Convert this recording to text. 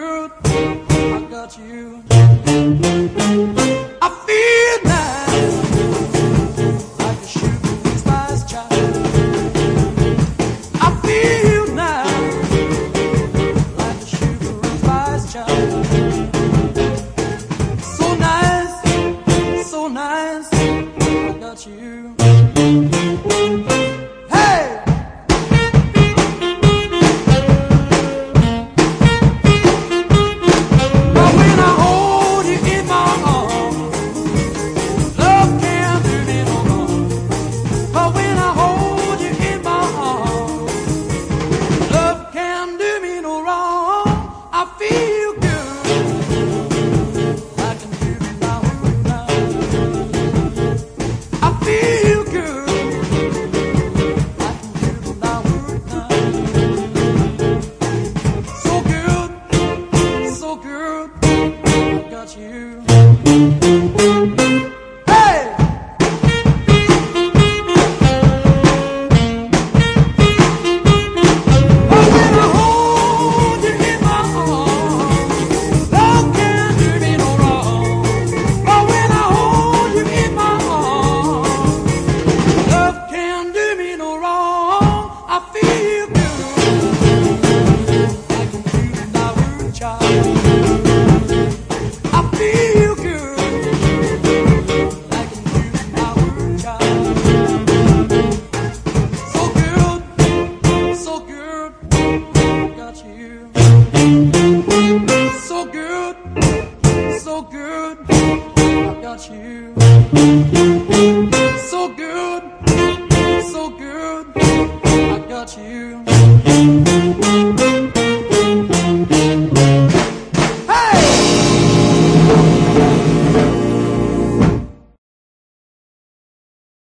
I got you. I feel nice, like a sugar spice child. I feel nice, like a sugar spice child. So nice, so nice, I got you. you. got you. So good, so good, I got you.